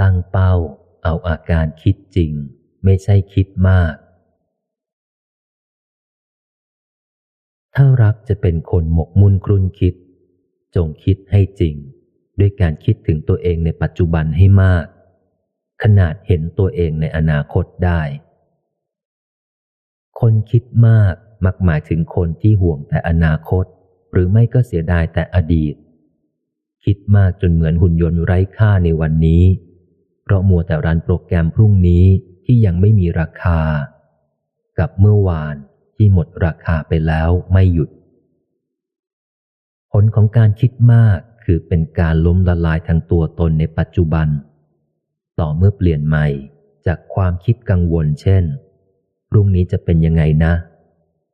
ตั้งเป้า เอาอาการคิดจริง ไม่ใช่คิดมาก ถ้ารักจะเป็นคนหมกมุ่นครุนคิด จงคิดให้จริง ด้วยการคิดถึงตัวเองในปัจจุบันให้มาก ขนาดเห็นตัวเองในอนาคตได้ คนคิดมากมักหมายถึงคนที่ห่วงแต่อนาคต หรือไม่ก็เสียดายแต่อดีต คิดมากจนเหมือนหุ่นยนต์ไร้ค่าในวันนี้ ราะมัวแต่รันโปรแกรมพรุ่งนี้ที่ยังไม่มีราคา กับเมื่อวานที่หมดราคาไปแล้วไม่หยุด ผลของการคิดมากคือเป็นการล้มละลายทางตัวตนในปัจจุบัน ต่อเมื่อเปลี่ยนใหม่จากความคิดกังวลเช่น พรุ่งนี้จะเป็นยังไงนะ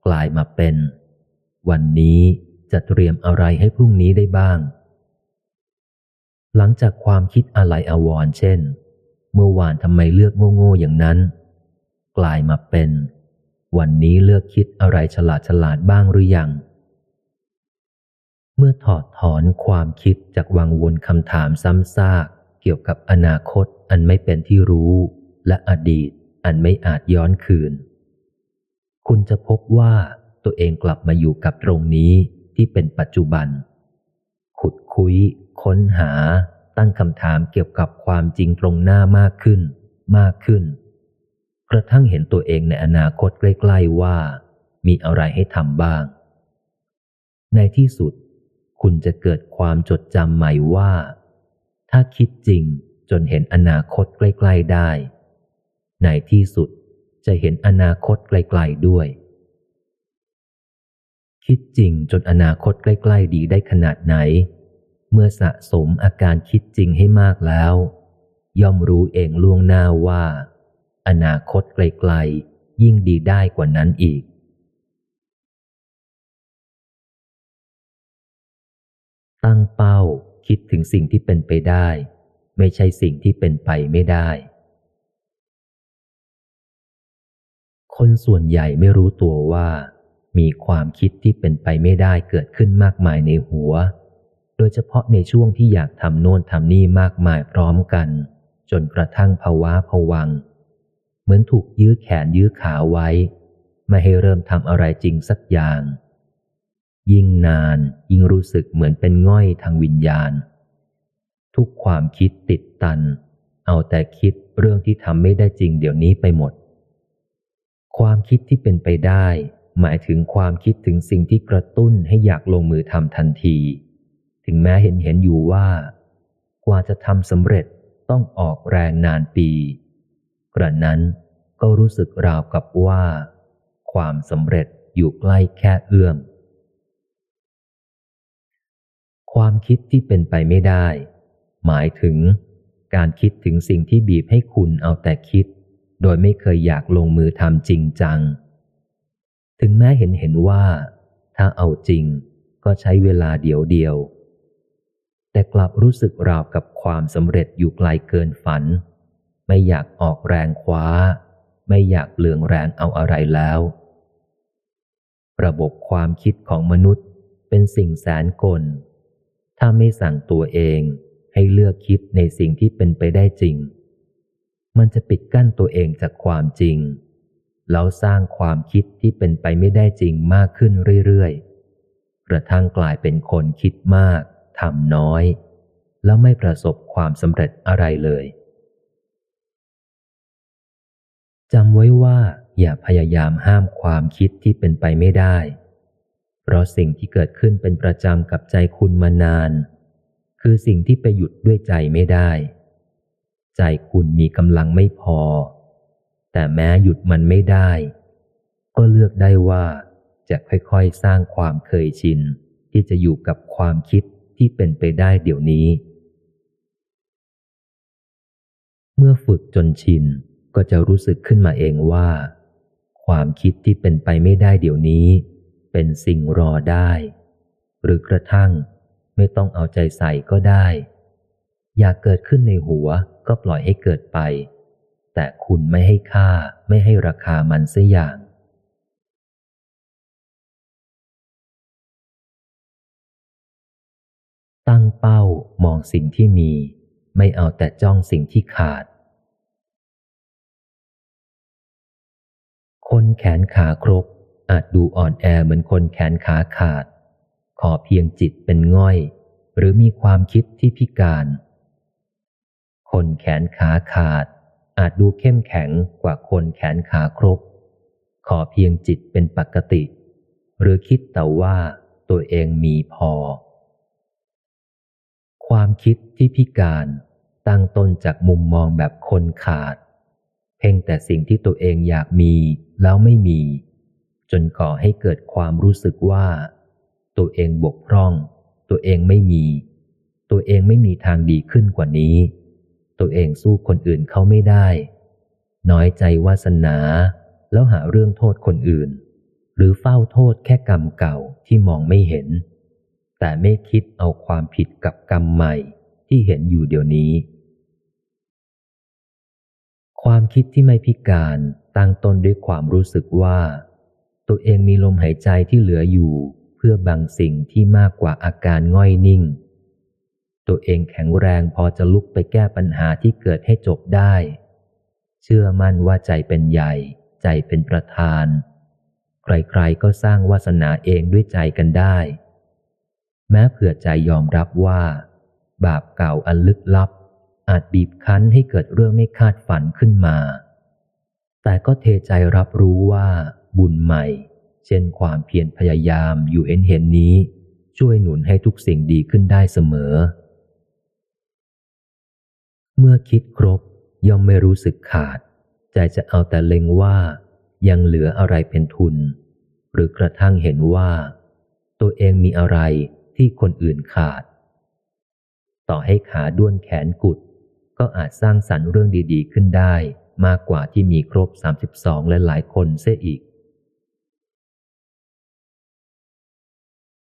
กลายมาเป็น วันนี้จะเตรียมอะไรให้พรุ่งนี้ได้บ้าง หลังจากความคิดอะไรอาวรเช่น เมื่อวานทำไมเลือกโง่ๆอย่างนั้น กลายมาเป็น วันนี้เลือกคิดอะไรฉลาดฉลาดบ้างหรือยัง เมื่อถอดถอนความคิดจากวังวนคำถามซ้ำซากเกี่ยวกับอนาคตอันไม่เป็นที่รู้และอดีตอันไม่อาจย้อนคืน คุณจะพบว่าตัวเองกลับมาอยู่กับตรงนี้ที่เป็นปัจจุบัน ขุดคุย ค้นหา ตั้งคำถามเกี่ยวกับความจริงตรงหน้ามากขึ้น มากขึ้น กระทั่งเห็นตัวเองในอนาคตใกล้ๆว่า มีอะไรให้ทำบ้าง ในที่สุด คุณจะเกิดความจดจำใหม่ว่า ถ้าคิดจริงจนเห็นอนาคตใกล้ๆได้ ในที่สุดจะเห็นอนาคตไกลๆด้วย คิดจริงจนอนาคตใกล้ๆดีได้ขนาดไหน เมื่อสะสมอาการคิดจริงให้มากแล้ว ย่อมรู้เองล่วงหน้าว่า อนาคตไกลๆ ยิ่งดีได้กว่านั้นอีก ตั้งเป้าคิดถึงสิ่งที่เป็นไปได้ ไม่ใช่สิ่งที่เป็นไปไม่ได้ คนส่วนใหญ่ไม่รู้ตัวว่า มีความคิดที่เป็นไปไม่ได้เกิดขึ้นมากมายในหัว โดยเฉพาะในช่วงที่อยากทำโน่นทำนี่มากมายพร้อมกัน จนกระทั่งภาวะผวัง เหมือนถูกยื้อแขนยื้อขาไว้ ไม่ให้เริ่มทำอะไรจริงสักอย่าง ยิ่งนานยิ่งรู้สึกเหมือนเป็นง่อยทางวิญญาณ ทุกความคิดติดตัน เอาแต่คิดเรื่องที่ทำไม่ได้จริงเดี๋ยวนี้ไปหมด ความคิดที่เป็นไปได้ หมายถึงความคิดถึงสิ่งที่กระตุ้นให้อยากลงมือทำทันที ถึงแม้เห็นเห็นอยู่ว่า กว่าจะทำสำเร็จต้องออกแรงนานปี กระนั้นก็รู้สึกราวกับว่า ความสำเร็จอยู่ใกล้แค่เอื้อม ความคิดที่เป็นไปไม่ได้ หมายถึงการคิดถึงสิ่งที่บีบให้คุณเอาแต่คิด โดยไม่เคยอยากลงมือทำจริงจัง ถึงแม้เห็นเห็นว่า ถ้าเอาจริงก็ใช้เวลาเดียวเดียว แต่กลับรู้สึกราวกับความสำเร็จอยู่ไกลเกินฝัน ไม่อยากออกแรงคว้า ไม่อยากเปลืองแรงเอาอะไรแล้ว ระบบความคิดของมนุษย์เป็นสิ่งแสนกล ถ้าไม่สั่งตัวเองให้เลือกคิดในสิ่งที่เป็นไปได้จริง มันจะปิดกั้นตัวเองจากความจริง แล้วสร้างความคิดที่เป็นไปไม่ได้จริงมากขึ้นเรื่อยๆ กระทั่งกลายเป็นคนคิดมาก ทำน้อย แล้วไม่ประสบความสำเร็จอะไรเลยจำไว้ว่าอย่าพยายามห้ามความคิดที่เป็นไปไม่ได้ เพราะสิ่งที่เกิดขึ้นเป็นประจำกับใจคุณมานาน คือสิ่งที่ไปหยุดด้วยใจไม่ได้ ใจคุณมีกำลังไม่พอ แต่แม้หยุดมันไม่ได้ ก็เลือกได้ว่าจะค่อยๆสร้างความเคยชินที่จะอยู่กับความคิด ที่เป็นไปได้เดี๋ยวนี้ เมื่อฝึกจนชินก็จะรู้สึกขึ้นมาเองว่า ความคิดที่เป็นไปไม่ได้เดี๋ยวนี้ เป็นสิ่งรอได้ หรือกระทั่งไม่ต้องเอาใจใส่ก็ได้ อยากเกิดขึ้นในหัวก็ปล่อยให้เกิดไป แต่คุณไม่ให้ค่าไม่ให้ราคามันเสียอย่าง ตั้งเป้ามองสิ่งที่มี ไม่เอาแต่จ้องสิ่งที่ขาด คนแขนขาครบ อาจดูอ่อนแอเหมือนคนแขนขาขาด ขอเพียงจิตเป็นง่อย หรือมีความคิดที่พิการ คนแขนขาขาด อาจดูเข้มแข็งกว่าคนแขนขาครบ ขอเพียงจิตเป็นปกติ หรือคิดแต่ว่าตัวเองมีพอ ความคิดที่พิการตั้งต้นจากมุมมองแบบคนขาด เพ่งแต่สิ่งที่ตัวเองอยากมีแล้วไม่มี จนก่อให้เกิดความรู้สึกว่า ตัวเองบกพร่อง ตัวเองไม่มี ตัวเองไม่มีทางดีขึ้นกว่านี้ ตัวเองสู้คนอื่นเขาไม่ได้ น้อยใจวาสนา แล้วหาเรื่องโทษคนอื่น หรือเฝ้าโทษแค่กรรมเก่าที่มองไม่เห็น แต่ไม่คิดเอาความผิดกับกรรมใหม่ที่เห็นอยู่เดี๋ยวนี้ ความคิดที่ไม่พิการตั้งต้นด้วยความรู้สึกว่า ตัวเองมีลมหายใจที่เหลืออยู่เพื่อบางสิ่งที่มากกว่าอาการง่อยนิ่ง ตัวเองแข็งแรงพอจะลุกไปแก้ปัญหาที่เกิดให้จบได้ เชื่อมั่นว่าใจเป็นใหญ่ ใจเป็นประธาน ใครๆก็สร้างวาสนาเองด้วยใจกันได้ แม้เผื่อใจยอมรับว่า บาปเก่าอันลึกลับ อาจบีบคั้นให้เกิดเรื่องไม่คาดฝันขึ้นมา แต่ก็เทใจรับรู้ว่า บุญใหม่ เช่นความเพียรพยายามอยู่เอ็นเห็นนี้ ช่วยหนุนให้ทุกสิ่งดีขึ้นได้เสมอ เมื่อคิดครบย่อมไม่รู้สึกขาด ใจจะเอาแต่เล็งว่า ยังเหลืออะไรเป็นทุน หรือกระทั่งเห็นว่า ตัวเองมีอะไร ที่คนอื่นขาด ต่อให้ขาด้วนแขนกุด ก็อาจสร้างสรรค์เรื่องดีๆ ขึ้นได้มากกว่าที่มีครบ 32 และหลายคนเสียอีก